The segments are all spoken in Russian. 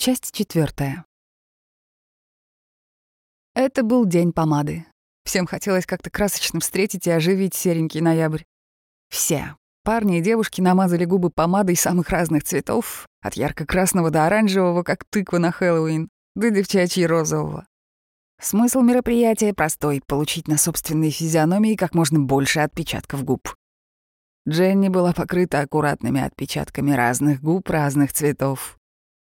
Часть четвертая. Это был день помады. Всем хотелось как-то красочно встретить и оживить серенький ноябрь. Все, парни и девушки, намазали губы помадой самых разных цветов, от ярко-красного до оранжевого, как тыква на Хэллоуин, до девчачьей розового. Смысл мероприятия простой — получить на собственной физиономии как можно больше отпечатков губ. Дженни была покрыта аккуратными отпечатками разных губ разных цветов.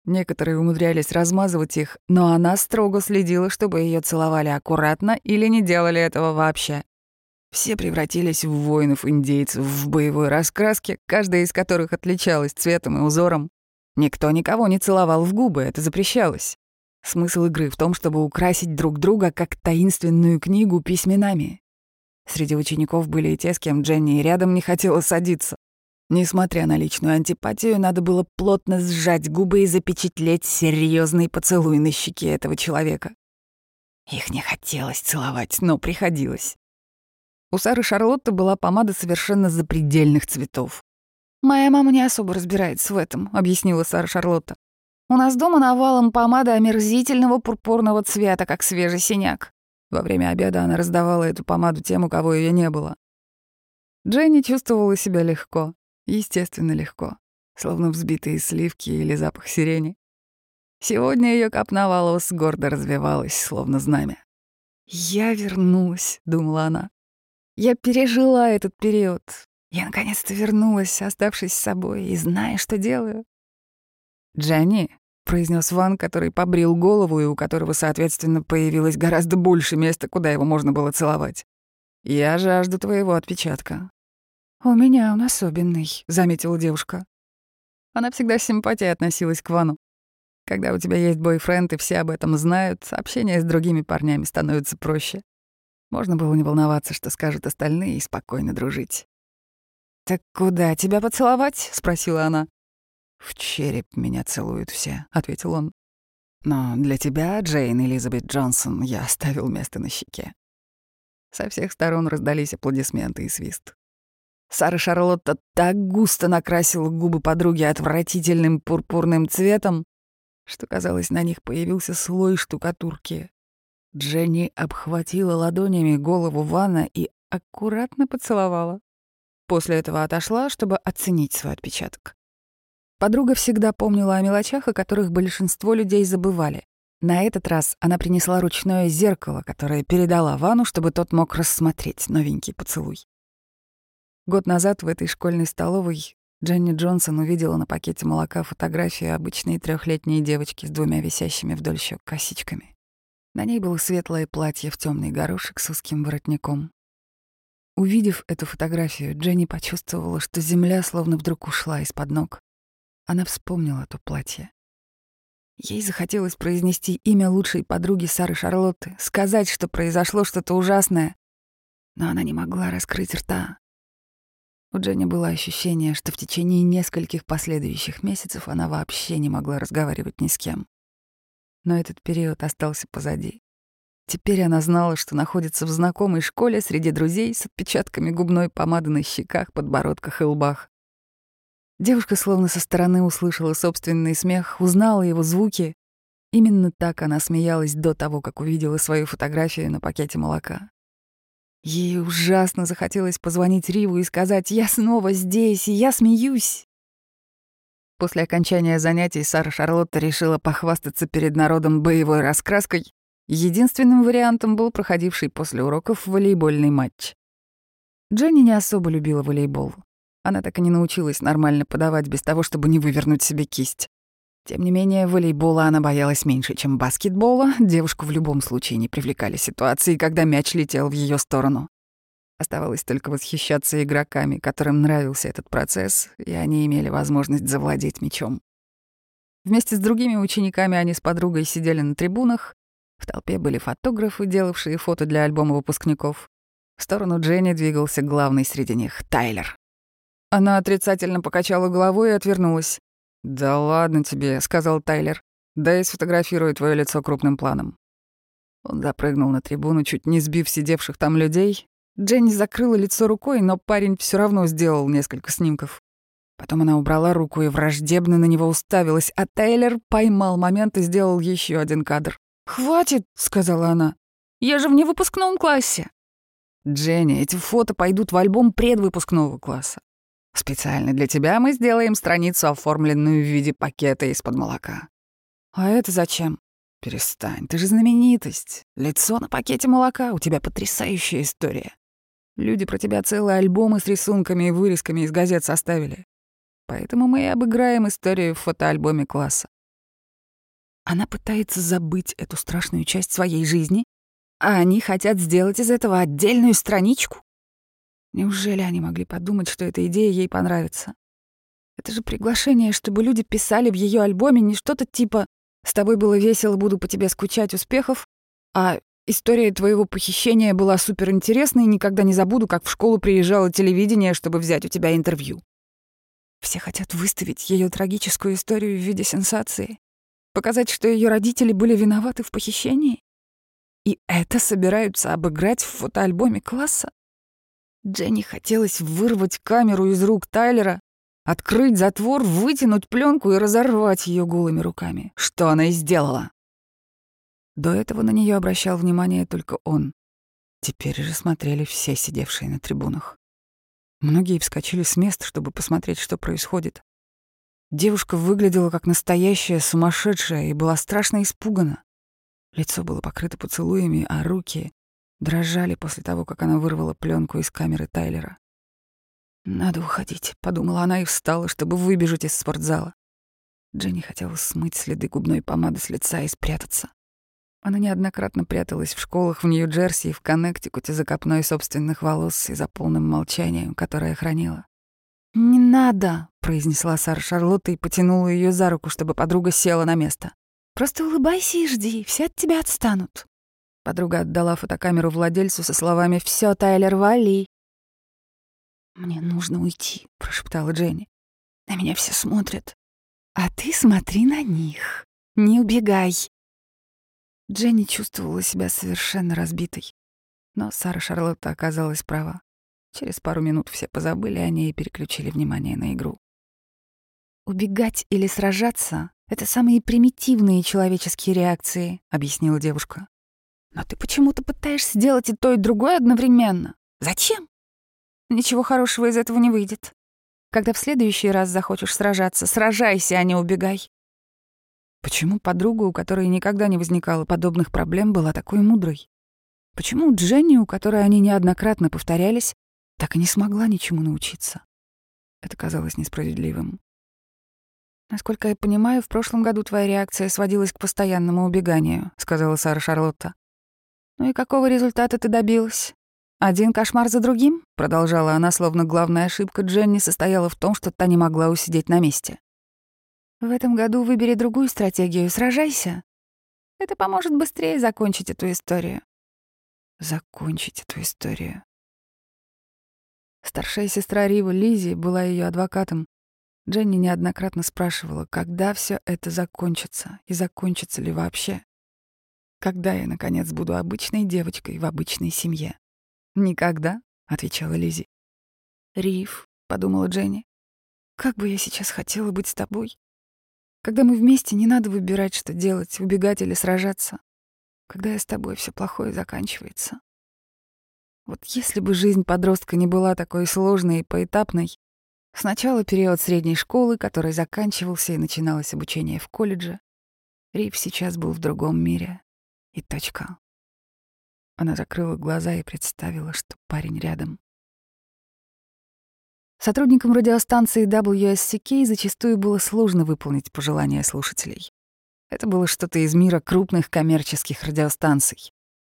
Некоторые умудрялись размазывать их, но она строго следила, чтобы ее целовали аккуратно или не делали этого вообще. Все превратились в воинов-индейцев в боевой раскраске, каждая из которых отличалась цветом и узором. Никто никого не целовал в губы, это запрещалось. Смысл игры в том, чтобы украсить друг друга как таинственную книгу письменами. Среди учеников были и те, с кем Дженни рядом не хотела садиться. Несмотря на личную антипатию, надо было плотно сжать губы и запечатлеть серьезный поцелуй на щеке этого человека. Их не хотелось целовать, но приходилось. У Сары Шарлотты была помада совершенно запредельных цветов. «Моя мама не особо разбирается в этом», — объяснила Сара Шарлотта. «У нас дома навалом помада омерзительного пурпурного цвета, как свежий синяк». Во время обеда она раздавала эту помаду тем, у кого ее не было. Дженни чувствовала себя легко. Естественно, легко, словно взбитые сливки или запах сирени. Сегодня ее копна волос гордо развивалась, словно знамя. «Я вернулась», — думала она. «Я пережила этот период. Я наконец-то вернулась, оставшись с собой и зная, что делаю». «Дженни», — произнес Ван, который побрил голову и у которого, соответственно, появилось гораздо больше места, куда его можно было целовать. «Я жажду твоего отпечатка. «У меня он особенный», — заметила девушка. Она всегда с симпатией относилась к Вану. Когда у тебя есть бойфренд, и все об этом знают, общение с другими парнями становится проще. Можно было не волноваться, что скажут остальные, и спокойно дружить. «Так куда тебя поцеловать?» — спросила она. «В череп меня целуют все», — ответил он. «Но для тебя, Джейн Элизабет Джонсон, я оставил место на щеке». Со всех сторон раздались аплодисменты и свист. Сара Шарлотта так густо накрасила губы подруги отвратительным пурпурным цветом, что, казалось, на них появился слой штукатурки. Дженни обхватила ладонями голову Вана и аккуратно поцеловала. После этого отошла, чтобы оценить свой отпечаток. Подруга всегда помнила о мелочах, о которых большинство людей забывали. На этот раз она принесла ручное зеркало, которое передала Вану, чтобы тот мог рассмотреть новенький поцелуй. Год назад в этой школьной столовой Дженни Джонсон увидела на пакете молока фотографию обычной трехлетней девочки с двумя висящими вдоль щек косичками. На ней было светлое платье в темный горошек с узким воротником. Увидев эту фотографию, Дженни почувствовала, что земля словно вдруг ушла из-под ног. Она вспомнила то платье. Ей захотелось произнести имя лучшей подруги Сары Шарлотты, сказать, что произошло что-то ужасное, но она не могла раскрыть рта. У Дженни было ощущение, что в течение нескольких последующих месяцев она вообще не могла разговаривать ни с кем. Но этот период остался позади. Теперь она знала, что находится в знакомой школе среди друзей с отпечатками губной помады на щеках, подбородках и лбах. Девушка словно со стороны услышала собственный смех, узнала его звуки. Именно так она смеялась до того, как увидела свою фотографию на пакете молока. Ей ужасно захотелось позвонить Риву и сказать «Я снова здесь, и я смеюсь». После окончания занятий Сара Шарлотта решила похвастаться перед народом боевой раскраской. Единственным вариантом был проходивший после уроков волейбольный матч. Дженни не особо любила волейбол. Она так и не научилась нормально подавать без того, чтобы не вывернуть себе кисть. Тем не менее, волейбола она боялась меньше, чем баскетбола. Девушку в любом случае не привлекали ситуации, когда мяч летел в ее сторону. Оставалось только восхищаться игроками, которым нравился этот процесс, и они имели возможность завладеть мячом. Вместе с другими учениками они с подругой сидели на трибунах. В толпе были фотографы, делавшие фото для альбома выпускников. В сторону Дженни двигался главный среди них — Тайлер. Она отрицательно покачала головой и отвернулась. «Да ладно тебе», — сказал Тайлер. «Да я сфотографирую твое лицо крупным планом». Он запрыгнул на трибуну, чуть не сбив сидевших там людей. Дженни закрыла лицо рукой, но парень все равно сделал несколько снимков. Потом она убрала руку и враждебно на него уставилась, а Тейлор поймал момент и сделал еще один кадр. «Хватит», — сказала она. «Я же в невыпускном классе». «Дженни, эти фото пойдут в альбом предвыпускного класса. Специально для тебя мы сделаем страницу, оформленную в виде пакета из-под молока». «А это зачем?» «Перестань, ты же знаменитость. Лицо на пакете молока, у тебя потрясающая история. Люди про тебя целые альбомы с рисунками и вырезками из газет составили. Поэтому мы и обыграем историю в фотоальбоме класса. Она пытается забыть эту страшную часть своей жизни, а они хотят сделать из этого отдельную страничку. Неужели они могли подумать, что эта идея ей понравится? Это же приглашение, чтобы люди писали в ее альбоме не что-то типа «С тобой было весело, буду по тебе скучать, успехов», а «История твоего похищения была суперинтересной, никогда не забуду, как в школу приезжало телевидение, чтобы взять у тебя интервью». Все хотят выставить ее трагическую историю в виде сенсации, показать, что ее родители были виноваты в похищении. И это собираются обыграть в фотоальбоме класса. Дженни хотелось вырвать камеру из рук Тайлера, открыть затвор, вытянуть пленку и разорвать ее голыми руками, что она и сделала. До этого на нее обращал внимание только он. Теперь же смотрели все сидевшие на трибунах. Многие вскочили с мест, чтобы посмотреть, что происходит. Девушка выглядела как настоящая сумасшедшая и была страшно испугана. Лицо было покрыто поцелуями, а руки дрожали после того, как она вырвала пленку из камеры Тайлера. «Надо уходить», — подумала она и встала, чтобы выбежать из спортзала. Дженни хотела смыть следы губной помады с лица и спрятаться. Она неоднократно пряталась в школах в Нью-Джерси и в Коннектикуте за копной собственных волос и за полным молчанием, которое хранила. «Не надо», — произнесла Сара Шарлотта и потянула ее за руку, чтобы подруга села на место. «Просто улыбайся и жди, все от тебя отстанут». Подруга отдала фотокамеру владельцу со словами «Все, Тайлер, вали». «Мне нужно уйти», — прошептала Дженни. «На меня все смотрят». «А ты смотри на них. Не убегай. Дженни чувствовала себя совершенно разбитой. Но Сара Шарлотта оказалась права. Через пару минут все позабыли о ней и переключили внимание на игру. «Убегать или сражаться — это самые примитивные человеческие реакции», — объяснила девушка. «Но ты почему-то пытаешься сделать и то, и другое одновременно. Зачем? Ничего хорошего из этого не выйдет. Когда в следующий раз захочешь сражаться, сражайся, а не убегай. Почему подруга, у которой никогда не возникало подобных проблем, была такой мудрой? Почему Дженни, у которой они неоднократно повторялись, так и не смогла ничему научиться? Это казалось несправедливым. «Насколько я понимаю, в прошлом году твоя реакция сводилась к постоянному убеганию», — сказала Сара Шарлотта. «Ну и какого результата ты добилась? Один кошмар за другим?» — продолжала она, словно главная ошибка Дженни состояла в том, что та не могла усидеть на месте. В этом году выбери другую стратегию, сражайся. Это поможет быстрее закончить эту историю. Закончить эту историю. Старшая сестра Рива, Лизи, была ее адвокатом. Дженни неоднократно спрашивала, когда все это закончится и закончится ли вообще. Когда я, наконец, буду обычной девочкой в обычной семье? Никогда, — отвечала Лизи. Рив, — подумала Дженни, — как бы я сейчас хотела быть с тобой. Когда мы вместе, не надо выбирать, что делать, убегать или сражаться. Когда я с тобой, все плохое заканчивается. Вот если бы жизнь подростка не была такой сложной и поэтапной, сначала период средней школы, который заканчивался и начиналось обучение в колледже, Рип сейчас был в другом мире. И точка. Она закрыла глаза и представила, что парень рядом. Сотрудникам радиостанции WSCK зачастую было сложно выполнить пожелания слушателей. Это было что-то из мира крупных коммерческих радиостанций.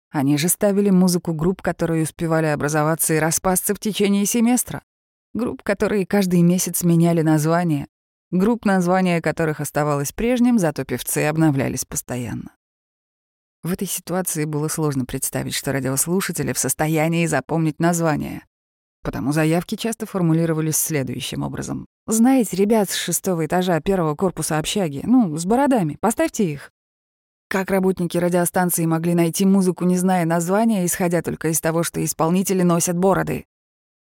Они же ставили музыку групп, которые успевали образоваться и распасться в течение семестра. Групп, которые каждый месяц меняли название. Групп, название которых оставалось прежним, зато певцы обновлялись постоянно. В этой ситуации было сложно представить, что радиослушатели в состоянии запомнить название. Потому заявки часто формулировались следующим образом. «Знаете, ребят с шестого этажа первого корпуса общаги, ну, с бородами, поставьте их». Как работники радиостанции могли найти музыку, не зная названия, исходя только из того, что исполнители носят бороды?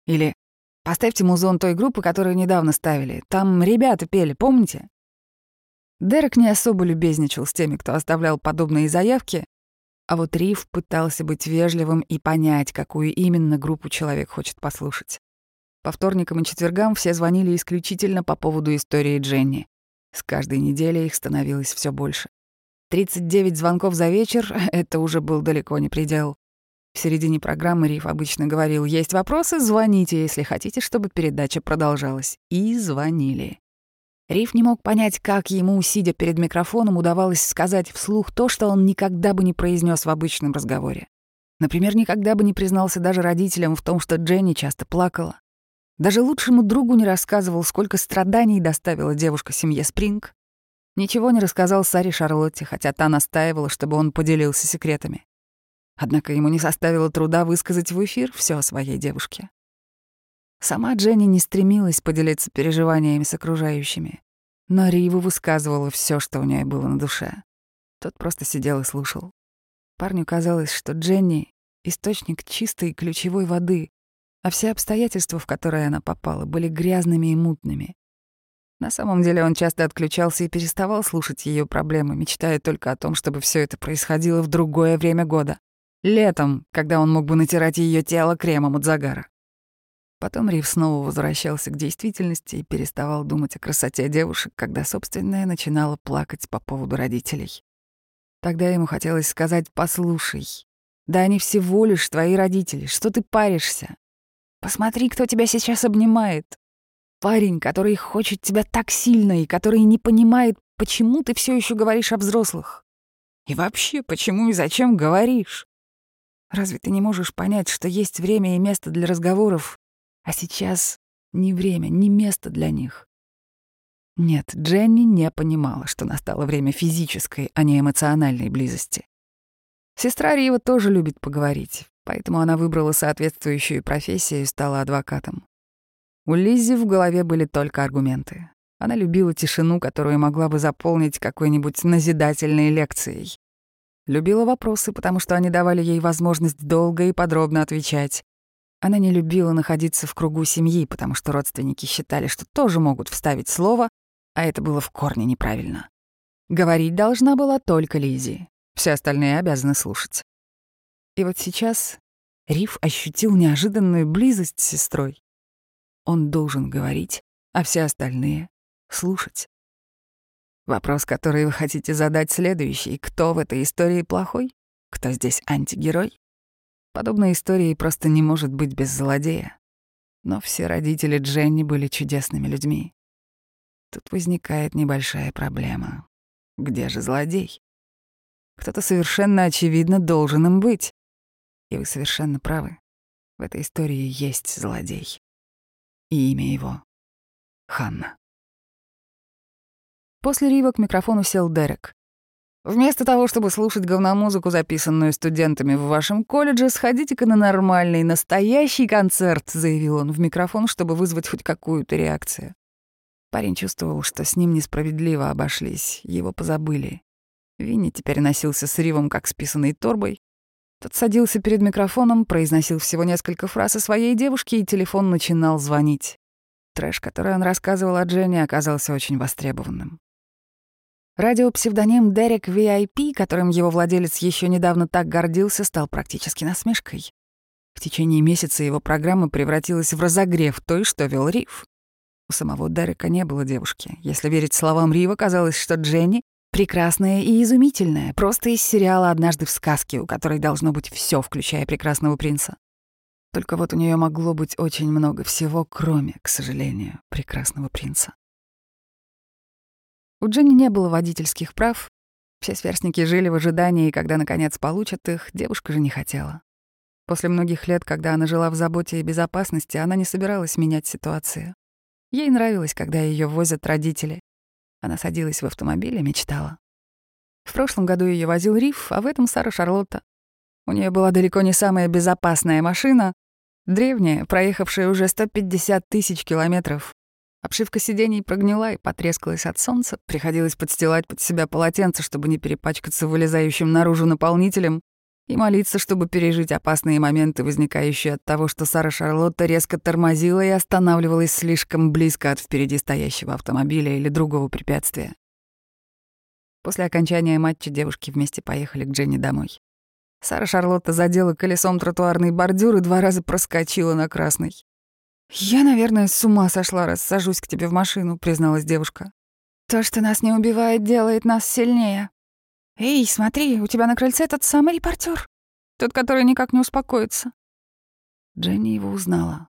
Или Поставьте музон той группы, которую недавно ставили. Там ребята пели, помните?» Дерек не особо любезничал с теми, кто оставлял подобные заявки, а вот Риф пытался быть вежливым и понять, какую именно группу человек хочет послушать. По вторникам и четвергам все звонили исключительно по поводу истории Дженни. С каждой неделей их становилось все больше. 39 звонков за вечер — это уже был далеко не предел. В середине программы Риф обычно говорил «Есть вопросы? Звоните, если хотите, чтобы передача продолжалась». И звонили. Риф не мог понять, как ему, сидя перед микрофоном, удавалось сказать вслух то, что он никогда бы не произнес в обычном разговоре. Например, никогда бы не признался даже родителям в том, что Дженни часто плакала. Даже лучшему другу не рассказывал, сколько страданий доставила девушка семье Спринг. Ничего не рассказал Саре Шарлотте, хотя та настаивала, чтобы он поделился секретами. Однако ему не составило труда высказать в эфир все о своей девушке. Сама Дженни не стремилась поделиться переживаниями с окружающими, но Риву высказывала все, что у нее было на душе. Тот просто сидел и слушал. Парню казалось, что Дженни — источник чистой ключевой воды, а все обстоятельства, в которые она попала, были грязными и мутными. На самом деле он часто отключался и переставал слушать ее проблемы, мечтая только о том, чтобы все это происходило в другое время года. Летом, когда он мог бы натирать ее тело кремом от загара. Потом Рив снова возвращался к действительности и переставал думать о красоте девушек, когда собственная начинала плакать по поводу родителей. Тогда ему хотелось сказать «послушай». Да они всего лишь твои родители, что ты паришься? Посмотри, кто тебя сейчас обнимает. Парень, который хочет тебя так сильно и который не понимает, почему ты все еще говоришь о взрослых. И вообще, почему и зачем говоришь? Разве ты не можешь понять, что есть время и место для разговоров, а сейчас ни время, ни место для них? Нет, Дженни не понимала, что настало время физической, а не эмоциональной близости. Сестра Рива тоже любит поговорить, поэтому она выбрала соответствующую профессию и стала адвокатом. У Лиззи в голове были только аргументы. Она любила тишину, которую могла бы заполнить какой-нибудь назидательной лекцией. Любила вопросы, потому что они давали ей возможность долго и подробно отвечать. Она не любила находиться в кругу семьи, потому что родственники считали, что тоже могут вставить слово, а это было в корне неправильно. Говорить должна была только Лизи. Все остальные обязаны слушать. И вот сейчас Риф ощутил неожиданную близость с сестрой. Он должен говорить, а все остальные — слушать. Вопрос, который вы хотите задать, следующий. Кто в этой истории плохой? Кто здесь антигерой? Подобной истории просто не может быть без злодея. Но все родители Дженни были чудесными людьми. Тут возникает небольшая проблема. Где же злодей? Кто-то совершенно очевидно должен им быть. И вы совершенно правы. В этой истории есть злодей. И имя его — Ханна. После Рива к микрофону сел Дерек. Вместо того, чтобы слушать говномузыку, записанную студентами в вашем колледже, сходите-ка на нормальный, настоящий концерт, заявил он в микрофон, чтобы вызвать хоть какую-то реакцию. Парень чувствовал, что с ним несправедливо обошлись, его позабыли. Винни теперь носился с Ривом, как с писаной торбой. Тот садился перед микрофоном, произносил всего несколько фраз о своей девушке, и телефон начинал звонить. Трэш, который он рассказывал о Дженни, оказался очень востребованным. Радиопсевдоним Дерек VIP, которым его владелец еще недавно так гордился, стал практически насмешкой. В течение месяца его программа превратилась в разогрев той, что вел Рив. У самого Дерека не было девушки. Если верить словам Рива, казалось, что Дженни прекрасная и изумительная, просто из сериала «Однажды в сказке», у которой должно быть все, включая прекрасного принца. Только вот у нее могло быть очень много всего, кроме, к сожалению, прекрасного принца. У Дженни не было водительских прав. Все сверстники жили в ожидании, когда, наконец, получат их, девушка же не хотела. После многих лет, когда она жила в заботе и безопасности, она не собиралась менять ситуацию. Ей нравилось, когда ее возят родители. Она садилась в автомобиль и мечтала. В прошлом году ее возил Риф, а в этом Сара Шарлотта. У нее была далеко не самая безопасная машина, древняя, проехавшая уже 150 тысяч километров, Обшивка сидений прогнила и потрескалась от солнца, приходилось подстилать под себя полотенце, чтобы не перепачкаться вылезающим наружу наполнителем. и молиться, чтобы пережить опасные моменты, возникающие от того, что Сара Шарлотта резко тормозила и останавливалась слишком близко от впереди стоящего автомобиля или другого препятствия. После окончания матча девушки вместе поехали к Дженни домой. Сара Шарлотта задела колесом тротуарный бордюр и два раза проскочила на красный. «Я, наверное, с ума сошла, раз сажусь к тебе в машину», — призналась девушка. «То, что нас не убивает, делает нас сильнее», «Эй, смотри, у тебя на крыльце тот самый репортер, тот, который никак не успокоится». Дженни его узнала.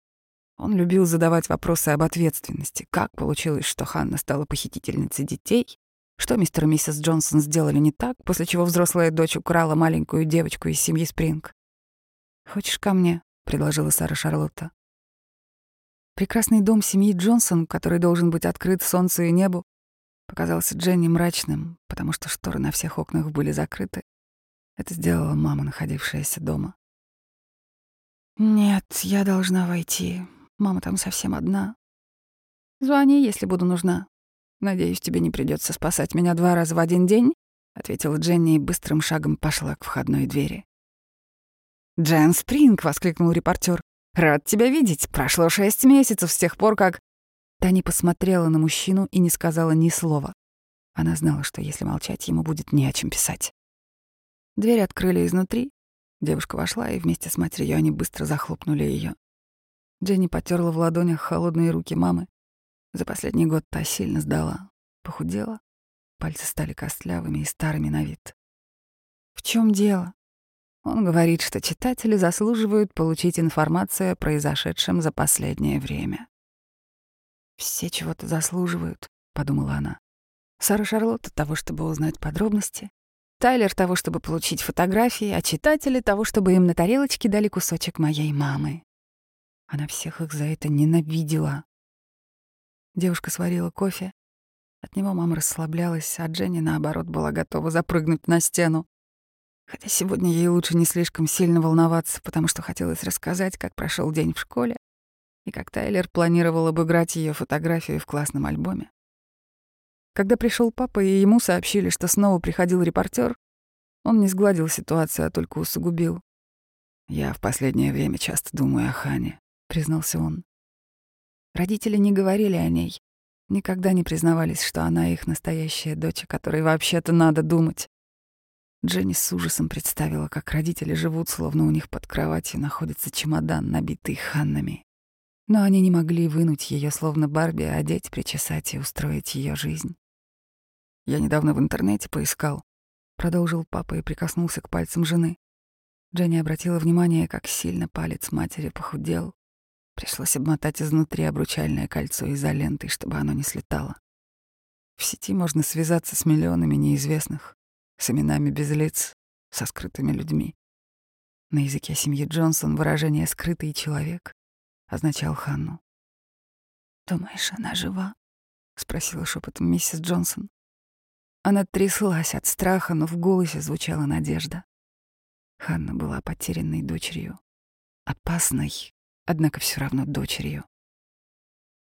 Он любил задавать вопросы об ответственности. Как получилось, что Ханна стала похитительницей детей? Что мистер и миссис Джонсон сделали не так, после чего взрослая дочь украла маленькую девочку из семьи Спринг? «Хочешь ко мне?» — предложила Сара Шарлотта. Прекрасный дом семьи Джонсон, который должен быть открыт солнцу и небу, показался Дженни мрачным, потому что шторы на всех окнах были закрыты. Это сделала мама, находившаяся дома. «Нет, я должна войти. Мама там совсем одна. Звони, если буду нужна. Надеюсь, тебе не придется спасать меня два раза в один день», — ответила Дженни и быстрым шагом пошла к входной двери. «Джен Спринг!» — воскликнул репортер. «Рад тебя видеть. Прошло шесть месяцев с тех пор, как...» Таня посмотрела на мужчину и не сказала ни слова. Она знала, что если молчать, ему будет не о чем писать. Дверь открыли изнутри. Девушка вошла, и вместе с матерью они быстро захлопнули ее. Дженни потерла в ладонях холодные руки мамы. За последний год та сильно сдала, похудела. Пальцы стали костлявыми и старыми на вид. В чем дело? Он говорит, что читатели заслуживают получить информацию о произошедшем за последнее время. «Все чего-то заслуживают», — подумала она. Сара Шарлотта того, чтобы узнать подробности, Тайлер того, чтобы получить фотографии, а читатели того, чтобы им на тарелочке дали кусочек моей мамы. Она всех их за это ненавидела. Девушка сварила кофе. От него мама расслаблялась, а Дженни, наоборот, была готова запрыгнуть на стену. Хотя сегодня ей лучше не слишком сильно волноваться, потому что хотелось рассказать, как прошел день в школе, и как Тайлер планировал обыграть ее фотографию в классном альбоме. Когда пришел папа, и ему сообщили, что снова приходил репортер, он не сгладил ситуацию, а только усугубил. «Я в последнее время часто думаю о Хане», — признался он. Родители не говорили о ней, никогда не признавались, что она их настоящая дочь, о которой вообще-то надо думать. Дженни с ужасом представила, как родители живут, словно у них под кроватью находится чемодан, набитый ханнами. Но они не могли вынуть ее, словно Барби, одеть, причесать и устроить ее жизнь. Я недавно в интернете поискал, продолжил папа и прикоснулся к пальцам жены. Дженни обратила внимание, как сильно палец матери похудел. Пришлось обмотать изнутри обручальное кольцо изолентой, чтобы оно не слетало. В сети можно связаться с миллионами неизвестных, с именами без лиц, со скрытыми людьми. На языке семьи Джонсон выражение «скрытый человек» означал Ханну. «Думаешь, она жива?» — спросила шепотом миссис Джонсон. Она тряслась от страха, но в голосе звучала надежда. Ханна была потерянной дочерью. Опасной, однако все равно дочерью.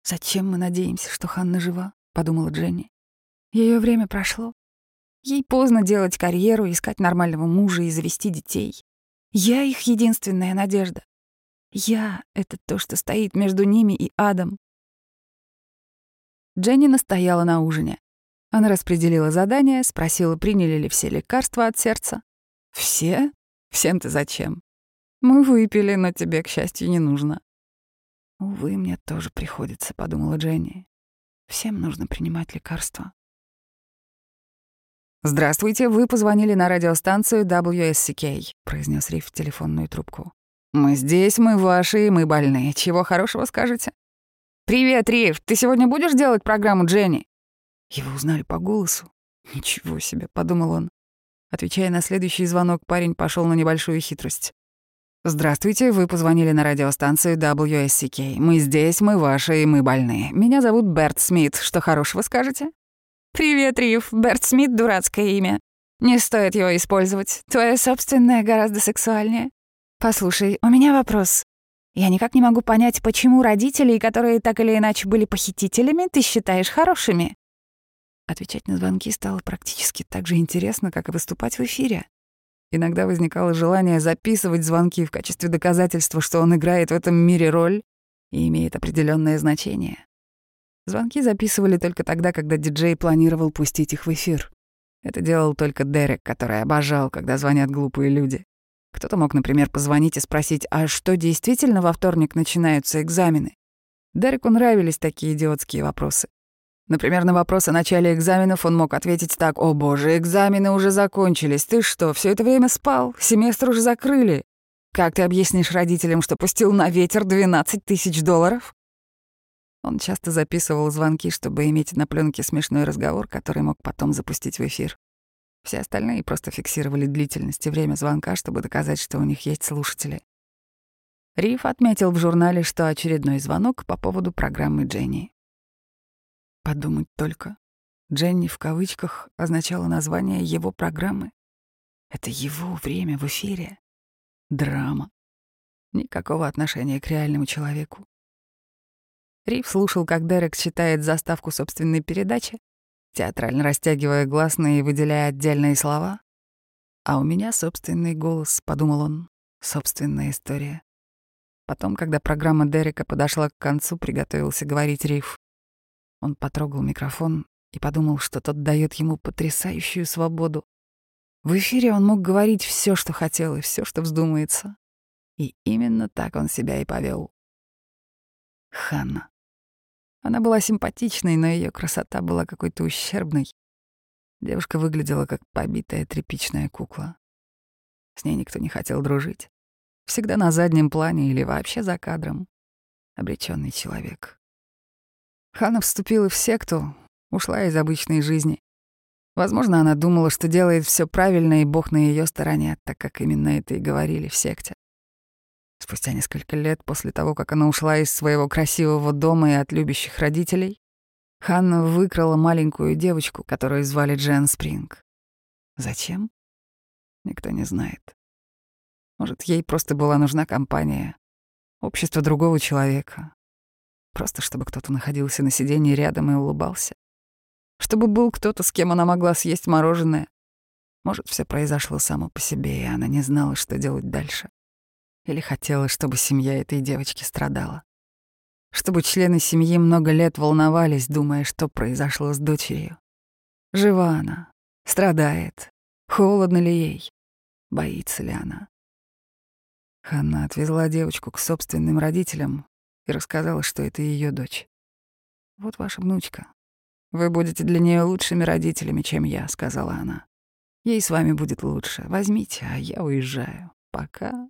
«Зачем мы надеемся, что Ханна жива?» — подумала Дженни. Ее время прошло. Ей поздно делать карьеру, искать нормального мужа и завести детей. Я их единственная надежда. Я — это то, что стоит между ними и адом. Дженни настояла на ужине. Она распределила задания, спросила, приняли ли все лекарства от сердца. «Все? Всем-то зачем? Мы выпили, но тебе, к счастью, не нужно». «Увы, мне тоже приходится», — подумала Дженни. «Всем нужно принимать лекарства». «Здравствуйте, вы позвонили на радиостанцию WSCK», — произнес Риф в телефонную трубку. Мы здесь, мы ваши, мы больные. Чего хорошего скажете? «Привет, Риф, ты сегодня будешь делать программу Дженни?» Его узнали по голосу. «Ничего себе», — подумал он. Отвечая на следующий звонок, парень пошел на небольшую хитрость. «Здравствуйте, вы позвонили на радиостанцию WSCK. Мы здесь, мы ваши, мы больные. Меня зовут Берт Смит. Что хорошего скажете?» «Привет, Риф. Берт Смит — дурацкое имя. Не стоит его использовать. Твое собственное гораздо сексуальнее. «Послушай, у меня вопрос. Я никак не могу понять, почему родителей, которые так или иначе были похитителями, ты считаешь хорошими?» Отвечать на звонки стало практически так же интересно, как и выступать в эфире. Иногда возникало желание записывать звонки в качестве доказательства, что он играет в этом мире роль и имеет определенное значение. Звонки записывали только тогда, когда диджей планировал пустить их в эфир. Это делал только Дерек, который обожал, когда звонят глупые люди. Кто-то мог, например, позвонить и спросить, а что, действительно во вторник начинаются экзамены? Дереку нравились такие идиотские вопросы. Например, на вопрос о начале экзаменов он мог ответить так, «О боже, экзамены уже закончились. Ты что, все это время спал? Семестр уже закрыли. Как ты объяснишь родителям, что пустил на ветер 12 тысяч долларов?» Он часто записывал звонки, чтобы иметь на пленке смешной разговор, который мог потом запустить в эфир. Все остальные просто фиксировали длительность и время звонка, чтобы доказать, что у них есть слушатели. Риф отметил в журнале, что очередной звонок по поводу программы Дженни. Подумать только. Дженни в кавычках означало название его программы. Это его время в эфире. Драма. Никакого отношения к реальному человеку. Риф слушал, как Дерек читает заставку собственной передачи, театрально растягивая гласные и выделяя отдельные слова. «А у меня собственный голос», — подумал он, — «собственная история». Потом, когда программа Дерека подошла к концу, приготовился говорить Риф. Он потрогал микрофон и подумал, что тот дает ему потрясающую свободу. В эфире он мог говорить все, что хотел, и все, что вздумается. И именно так он себя и повел. Ханна. Она была симпатичной, но ее красота была какой-то ущербной. Девушка выглядела как побитая тряпичная кукла. С ней никто не хотел дружить. Всегда на заднем плане или вообще за кадром. Обреченный человек. Хана вступила в секту, ушла из обычной жизни. Возможно, она думала, что делает все правильно, и Бог на ее стороне, так как именно это и говорили в секте. Спустя несколько лет после того, как она ушла из своего красивого дома и от любящих родителей, Ханна выкрала маленькую девочку, которую звали Джен Спринг. Зачем? Никто не знает. Может, ей просто была нужна компания, общество другого человека. Просто чтобы кто-то находился на сиденье рядом и улыбался. Чтобы был кто-то, с кем она могла съесть мороженое. Может, все произошло само по себе, и она не знала, что делать дальше. Или хотела, чтобы семья этой девочки страдала. Чтобы члены семьи много лет волновались, думая, что произошло с дочерью. Жива она, страдает, холодно ли ей, боится ли она. Ханна отвезла девочку к собственным родителям и рассказала, что это ее дочь. «Вот ваша внучка. Вы будете для нее лучшими родителями, чем я», — сказала она. «Ей с вами будет лучше. Возьмите, а я уезжаю. Пока».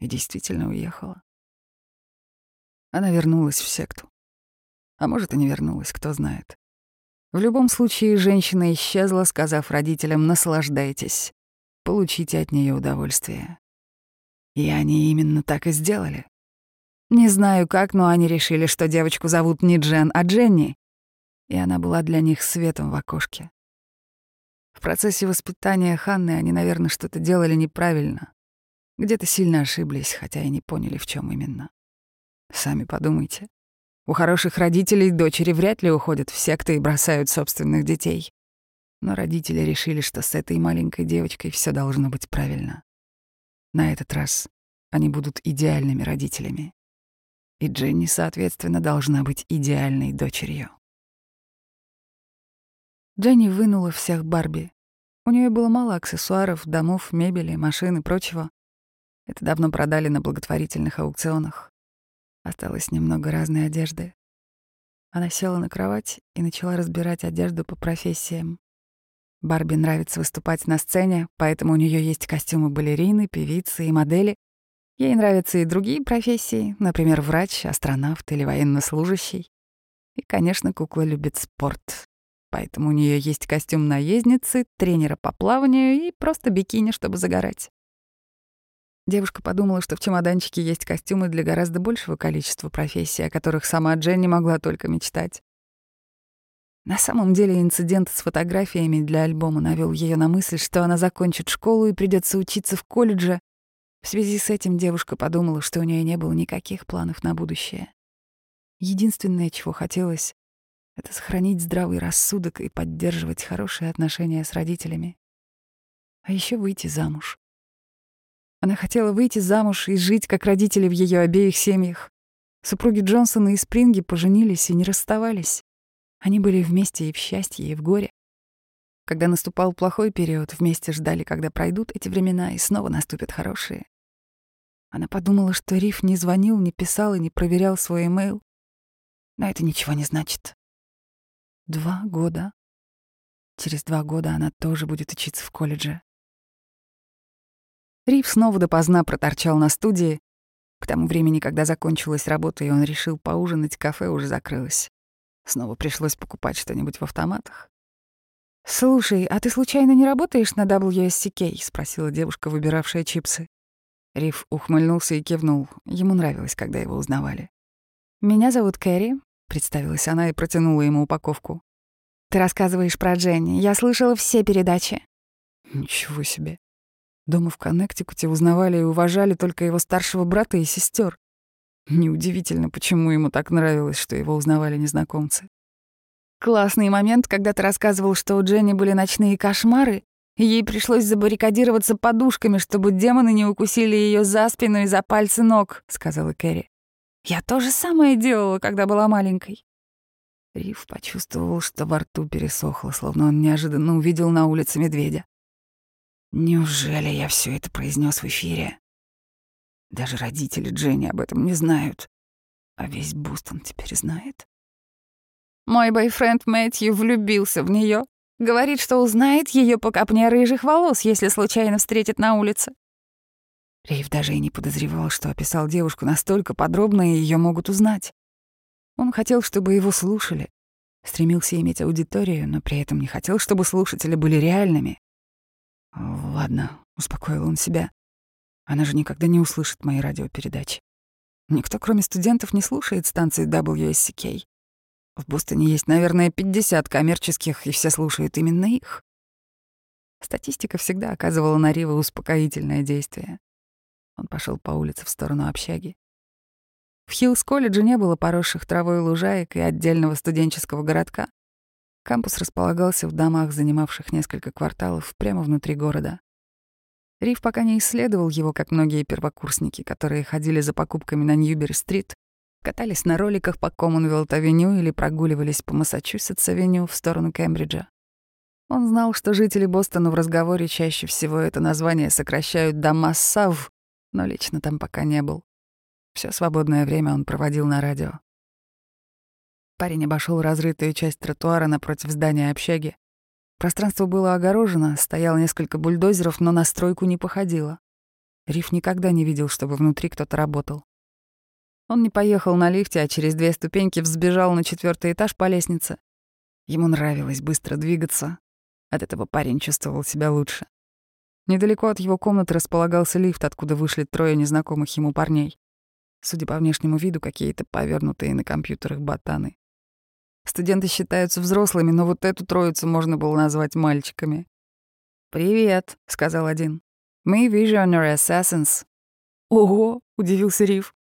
И действительно уехала. Она вернулась в секту. А может, и не вернулась, кто знает. В любом случае, женщина исчезла, сказав родителям «наслаждайтесь, получите от нее удовольствие». И они именно так и сделали. Не знаю как, но они решили, что девочку зовут не Джен, а Дженни, и она была для них светом в окошке. В процессе воспитания Ханны они, наверное, что-то делали неправильно. Где-то сильно ошиблись, хотя и не поняли, в чем именно. Сами подумайте. У хороших родителей дочери вряд ли уходят в секты и бросают собственных детей. Но родители решили, что с этой маленькой девочкой все должно быть правильно. На этот раз они будут идеальными родителями. И Дженни, соответственно, должна быть идеальной дочерью. Дженни вынула всех Барби. У нее было мало аксессуаров, домов, мебели, машин и прочего. Это давно продали на благотворительных аукционах. Осталось немного разной одежды. Она села на кровать и начала разбирать одежду по профессиям. Барби нравится выступать на сцене, поэтому у нее есть костюмы балерины, певицы и модели. Ей нравятся и другие профессии, например, врач, астронавт или военнослужащий. И, конечно, кукла любит спорт. Поэтому у нее есть костюм наездницы, тренера по плаванию и просто бикини, чтобы загорать. Девушка подумала, что в чемоданчике есть костюмы для гораздо большего количества профессий, о которых сама Дженни могла только мечтать. На самом деле инцидент с фотографиями для альбома навел ее на мысль, что она закончит школу и придется учиться в колледже. В связи с этим девушка подумала, что у нее не было никаких планов на будущее. Единственное, чего хотелось, — это сохранить здравый рассудок и поддерживать хорошие отношения с родителями. а еще выйти замуж. Она хотела выйти замуж и жить, как родители в ее обеих семьях. Супруги Джонсона и Спринги поженились и не расставались. Они были вместе и в счастье, и в горе. Когда наступал плохой период, вместе ждали, когда пройдут эти времена, и снова наступят хорошие. Она подумала, что Риф не звонил, не писал и не проверял свой имейл. Но это ничего не значит. Два года. Через два года она тоже будет учиться в колледже. Риф снова допоздна проторчал на студии. К тому времени, когда закончилась работа, и он решил поужинать, кафе уже закрылось. Снова пришлось покупать что-нибудь в автоматах. «Слушай, а ты случайно не работаешь на WSCK?» — спросила девушка, выбиравшая чипсы. Риф ухмыльнулся и кивнул. Ему нравилось, когда его узнавали. «Меня зовут Кэрри», — представилась она и протянула ему упаковку. «Ты рассказываешь про Дженни. Я слышала все передачи». «Ничего себе. Дома в Коннектикуте узнавали и уважали только его старшего брата и сестер. Неудивительно, почему ему так нравилось, что его узнавали незнакомцы. Классный момент, когда ты рассказывал, что у Дженни были ночные кошмары, и ей пришлось забаррикадироваться подушками, чтобы демоны не укусили ее за спину и за пальцы ног, сказала Кэрри. Я то же самое делала, когда была маленькой. Риф почувствовал, что во рту пересохло, словно он неожиданно увидел на улице медведя. Неужели я все это произнес в эфире? Даже родители Дженни об этом не знают. А весь Бустон теперь знает. Мой бойфренд Мэтью влюбился в нее. Говорит, что узнает ее по копне рыжих волос, если случайно встретит на улице. Рейв даже и не подозревал, что описал девушку настолько подробно, и ее могут узнать. Он хотел, чтобы его слушали, стремился иметь аудиторию, но при этом не хотел, чтобы слушатели были реальными. «Ладно», — успокоил он себя. «Она же никогда не услышит мои радиопередачи. Никто, кроме студентов, не слушает станции WSCK. В Бостоне есть, наверное, 50 коммерческих, и все слушают именно их». Статистика всегда оказывала на Рива успокоительное действие. Он пошел по улице в сторону общаги. В Хиллс-колледже не было поросших травой лужаек и отдельного студенческого городка. Кампус располагался в домах, занимавших несколько кварталов, прямо внутри города. Риф пока не исследовал его, как многие первокурсники, которые ходили за покупками на Ньюбери-стрит, катались на роликах по Коммонвелт-авеню или прогуливались по Массачусетс-авеню в сторону Кембриджа. Он знал, что жители Бостона в разговоре чаще всего это название сокращают до Массав, но лично там пока не был. Все свободное время он проводил на радио. Парень обошел разрытую часть тротуара напротив здания общаги. Пространство было огорожено, стоял несколько бульдозеров, но на стройку не походило. Риф никогда не видел, чтобы внутри кто-то работал. Он не поехал на лифте, а через две ступеньки взбежал на четвертый этаж по лестнице. Ему нравилось быстро двигаться. От этого парень чувствовал себя лучше. Недалеко от его комнаты располагался лифт, откуда вышли трое незнакомых ему парней. Судя по внешнему виду, какие-то повернутые на компьютерах ботаны. Студенты считаются взрослыми, но вот эту троицу можно было назвать мальчиками. «Привет», — сказал один. «Мы Visionary Assassins». «Ого», — удивился Риф.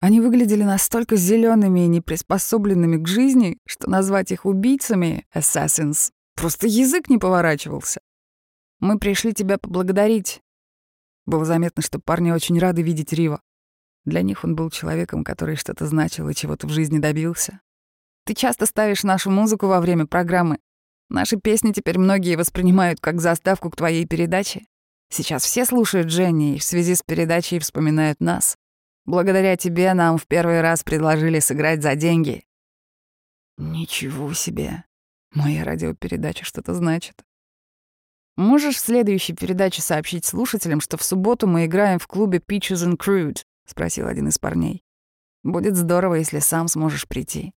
Они выглядели настолько зелеными и неприспособленными к жизни, что назвать их убийцами, Assassins, просто язык не поворачивался. «Мы пришли тебя поблагодарить». Было заметно, что парни очень рады видеть Рива. Для них он был человеком, который что-то значил и чего-то в жизни добился. Ты часто ставишь нашу музыку во время программы. Наши песни теперь многие воспринимают как заставку к твоей передаче. Сейчас все слушают Дженни и в связи с передачей вспоминают нас. Благодаря тебе нам в первый раз предложили сыграть за деньги. Ничего себе. Моя радиопередача что-то значит. Можешь в следующей передаче сообщить слушателям, что в субботу мы играем в клубе Peaches and Crude? спросил один из парней. Будет здорово, если сам сможешь прийти.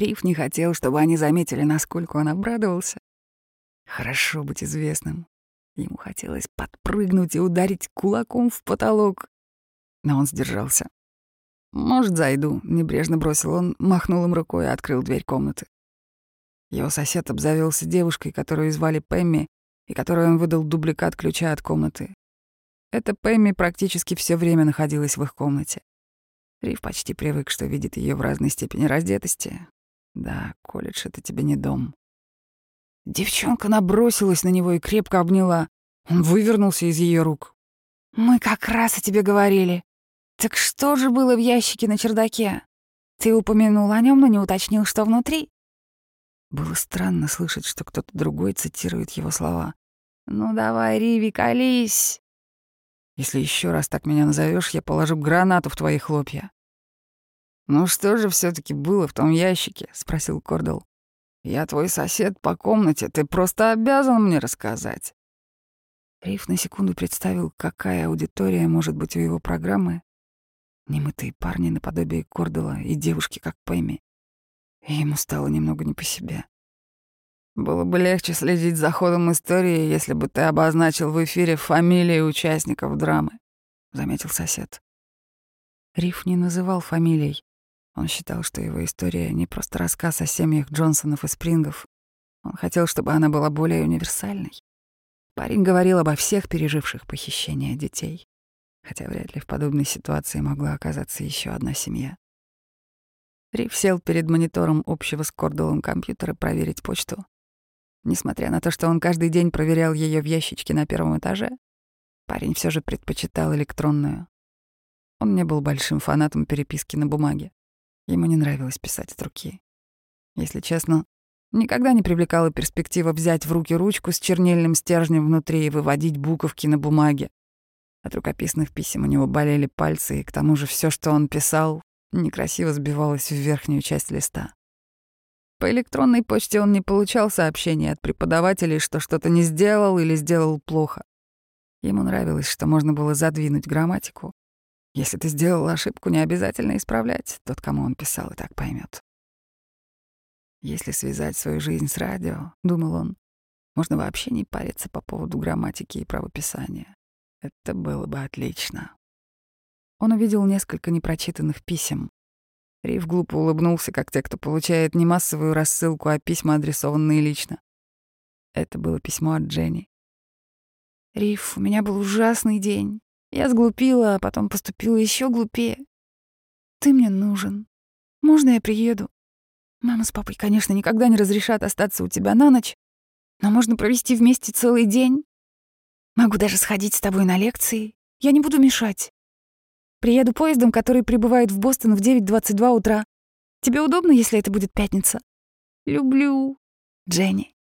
Риф не хотел, чтобы они заметили, насколько он обрадовался. Хорошо быть известным. Ему хотелось подпрыгнуть и ударить кулаком в потолок. Но он сдержался. «Может, зайду», — небрежно бросил он, махнул им рукой и открыл дверь комнаты. Его сосед обзавелся девушкой, которую звали Пэмми, и которой он выдал дубликат ключа от комнаты. Эта Пэмми практически все время находилась в их комнате. Риф почти привык, что видит ее в разной степени раздетости, да, колледж — это тебе не дом. Девчонка набросилась на него и крепко обняла. Он вывернулся из ее рук. «Мы как раз о тебе говорили. Так что же было в ящике на чердаке? Ты упомянул о нем, но не уточнил, что внутри». Было странно слышать, что кто-то другой цитирует его слова. «Ну давай, Риви, колись!» «Если еще раз так меня назовешь, я положу гранату в твои хлопья». «Ну что же все таки было в том ящике?» — спросил Кордел. «Я твой сосед по комнате, ты просто обязан мне рассказать». Риф на секунду представил, какая аудитория может быть у его программы. Немытые парни наподобие Кордела и девушки, как Пэми. И ему стало немного не по себе. Было бы легче следить за ходом истории, если бы ты обозначил в эфире фамилии участников драмы, заметил сосед. Риф не называл фамилий. Он считал, что его история не просто рассказ о семьях Джонсонов и Спрингов. Он хотел, чтобы она была более универсальной. Парень говорил обо всех переживших похищение детей, хотя вряд ли в подобной ситуации могла оказаться еще одна семья. Риф сел перед монитором общего с Кордулом компьютера проверить почту. Несмотря на то, что он каждый день проверял ее в ящичке на первом этаже, парень все же предпочитал электронную. Он не был большим фанатом переписки на бумаге. Ему не нравилось писать от руки. Если честно, никогда не привлекала перспектива взять в руки ручку с чернильным стержнем внутри и выводить буковки на бумаге. От рукописных писем у него болели пальцы, и к тому же все, что он писал, некрасиво сбивалось в верхнюю часть листа. По электронной почте он не получал сообщений от преподавателей, что что-то не сделал или сделал плохо. Ему нравилось, что можно было задвинуть грамматику. Если ты сделал ошибку, не обязательно исправлять. Тот, кому он писал, и так поймет. Если связать свою жизнь с радио, — думал он, — можно вообще не париться по поводу грамматики и правописания. Это было бы отлично. Он увидел несколько непрочитанных писем. Рив глупо улыбнулся, как те, кто получает не массовую рассылку, а письма, адресованные лично. Это было письмо от Дженни. «Риф, у меня был ужасный день. Я сглупила, а потом поступила еще глупее. Ты мне нужен. Можно я приеду? Мама с папой, конечно, никогда не разрешат остаться у тебя на ночь, но можно провести вместе целый день. Могу даже сходить с тобой на лекции. Я не буду мешать. Приеду поездом, который прибывает в Бостон в 9.22 утра. Тебе удобно, если это будет пятница? Люблю. Дженни.